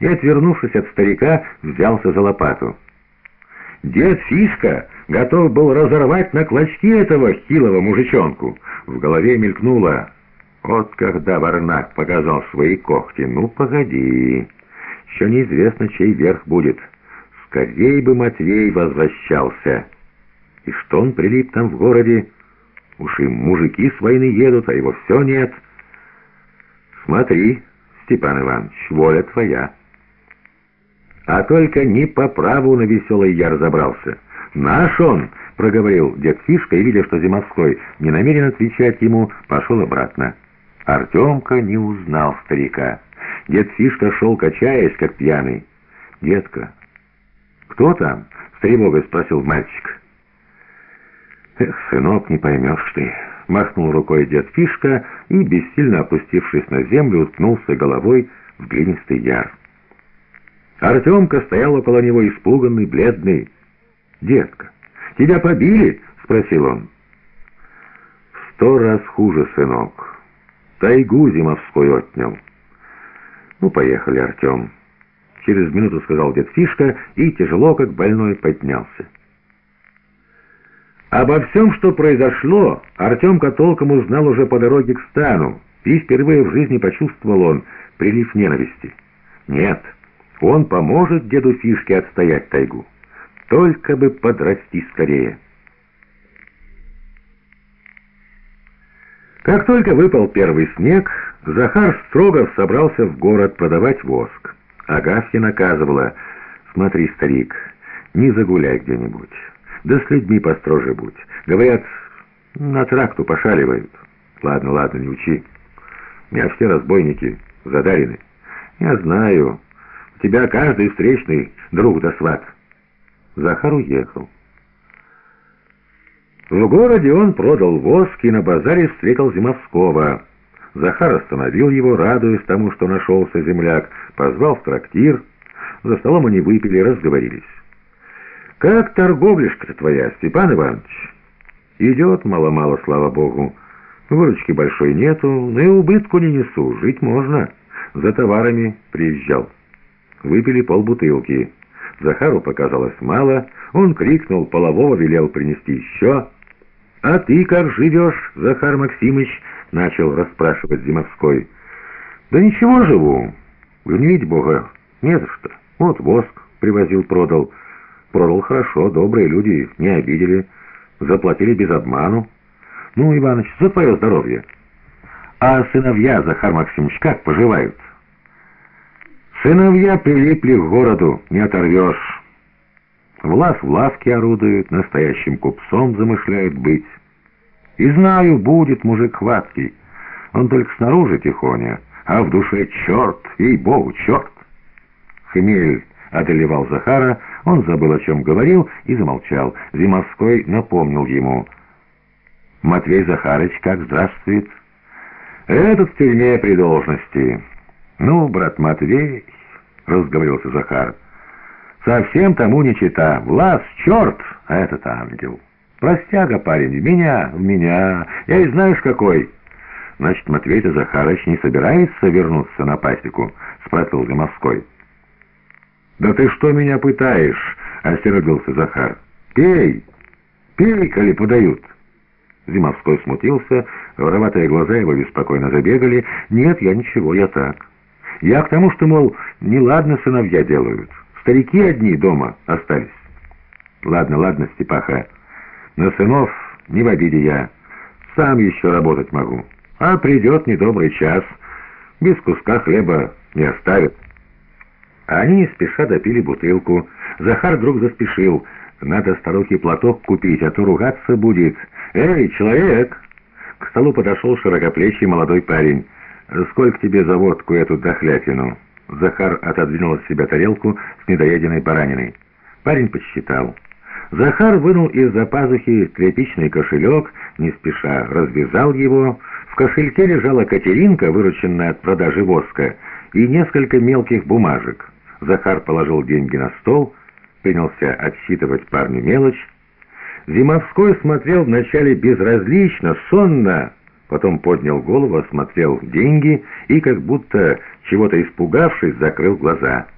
и, отвернувшись от старика, взялся за лопату. Дед Фишка готов был разорвать на клочки этого хилого мужичонку. В голове мелькнуло «Вот когда Варнак показал свои когти, ну погоди, еще неизвестно, чей верх будет. Скорей бы Матвей возвращался. И что он прилип там в городе? Уж и мужики с войны едут, а его все нет. Смотри, Степан Иванович, воля твоя». А только не по праву на веселый яр забрался. «Наш он!» — проговорил дед Фишка и, видя, что Зимовской не намерен отвечать ему, пошел обратно. Артемка не узнал старика. Дед Фишка шел, качаясь, как пьяный. «Детка, кто там?» — с тревогой спросил мальчик. «Эх, сынок, не поймешь ты!» — махнул рукой дед Фишка и, бессильно опустившись на землю, уткнулся головой в глинистый яр. Артемка стоял около него испуганный, бледный. «Детка, тебя побили?» — спросил он. «В сто раз хуже, сынок. Тайгу зимовской отнял». «Ну, поехали, Артем». Через минуту сказал дед Фишка и, тяжело как больной, поднялся. Обо всем, что произошло, Артемка толком узнал уже по дороге к стану, и впервые в жизни почувствовал он прилив ненависти. «Нет». Он поможет деду Фишке отстоять тайгу. Только бы подрасти скорее. Как только выпал первый снег, Захар Строгов собрался в город продавать воск. Агафья наказывала, «Смотри, старик, не загуляй где-нибудь, да с людьми построже будь. Говорят, на тракту пошаливают. Ладно, ладно, не учи. У меня все разбойники задарены. Я знаю, тебя каждый встречный друг да сват». Захар уехал. В городе он продал воск и на базаре встретил Зимовского. Захар остановил его, радуясь тому, что нашелся земляк, позвал в трактир. За столом они выпили, разговорились. «Как торговляшка твоя, Степан Иванович?» «Идет мало-мало, слава богу. Выручки большой нету, но и убытку не несу, жить можно. За товарами приезжал». Выпили полбутылки. Захару показалось мало. Он крикнул, полового велел принести еще. «А ты как живешь, Захар Максимыч?» — начал расспрашивать Зимовской. «Да ничего живу. Гневить Бога не за что. Вот воск привозил, продал. Продал хорошо, добрые люди не обидели. Заплатили без обману. Ну, Иваныч, за твое здоровье. А сыновья, Захар Максимович, как поживают?» Сыновья прилипли к городу, не оторвешь. Влас в лавке орудует, настоящим купцом замышляет быть. И знаю, будет мужик хваткий. Он только снаружи тихоня, а в душе черт, ей-богу, черт. Хмель одолевал Захара, он забыл, о чем говорил, и замолчал. Зимовской напомнил ему. «Матвей Захарыч как здравствует?» «Этот в тюрьме при должности». «Ну, брат Матвей...» — разговорился Захар. «Совсем тому не чита. Влас, черт, а этот ангел. Простяга, парень, в меня, в меня. Я и знаешь какой». «Значит, Матвей-то Захарыч не собирается вернуться на пасеку?» — спросил Замовской. «Да ты что меня пытаешь?» — осердился Захар. «Пей! Пей, коли подают!» Зимовской смутился, вороватые глаза его беспокойно забегали. «Нет, я ничего, я так». Я к тому, что, мол, неладно сыновья делают. Старики одни дома остались. Ладно, ладно, Степаха, на сынов не в обиде я. Сам еще работать могу. А придет недобрый час, без куска хлеба не оставят. Они не спеша допили бутылку. Захар вдруг заспешил. Надо старухе платок купить, а то ругаться будет. «Эй, человек!» К столу подошел широкоплечий молодой парень. «Сколько тебе за водку эту дохлятину?» Захар отодвинул от себя тарелку с недоеденной бараниной. Парень подсчитал. Захар вынул из-за пазухи тряпичный кошелек, не спеша развязал его. В кошельке лежала Катеринка, вырученная от продажи воска, и несколько мелких бумажек. Захар положил деньги на стол, принялся отсчитывать парню мелочь. Зимовской смотрел вначале безразлично, сонно, Потом поднял голову, осмотрел деньги и, как будто чего-то испугавшись, закрыл глаза —